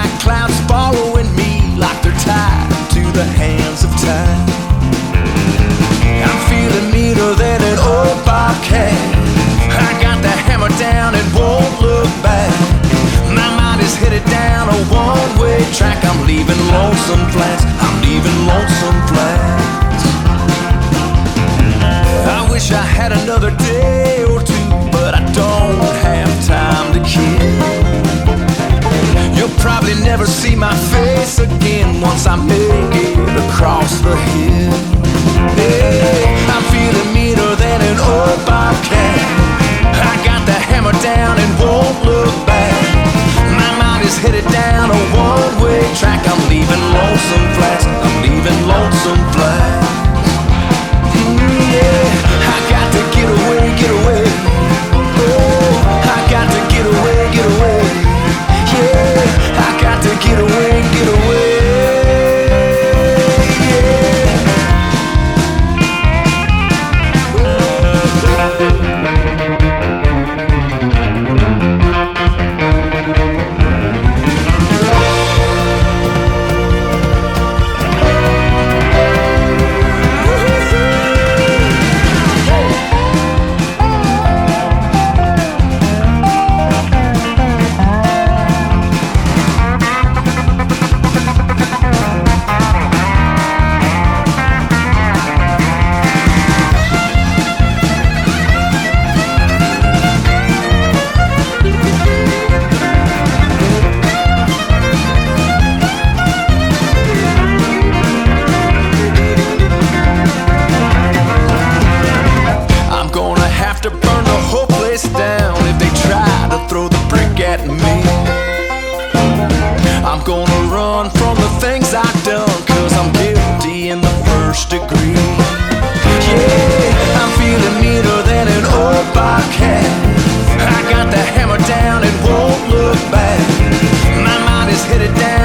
like clouds following me, like they're tied to the hands of time. I'm feeling meaner than an old bobcat. I got the hammer down and won't look back. My mind is headed down a one-way track. I'm leaving lonesome flats. I'm leaving lonesome flats. I wish I had another day. Never see my face again once I make it across the hill. Yeah, I'm feeling meaner than an old bobcat. I got the hammer down and won't look back. My mind is headed down a one-way track. I'm leaving at me. I'm gonna run from the things I've done, cause I'm guilty in the first degree. Yeah, I'm feeling meaner than an old bike. I got the hammer down and won't look back. My mind is headed down.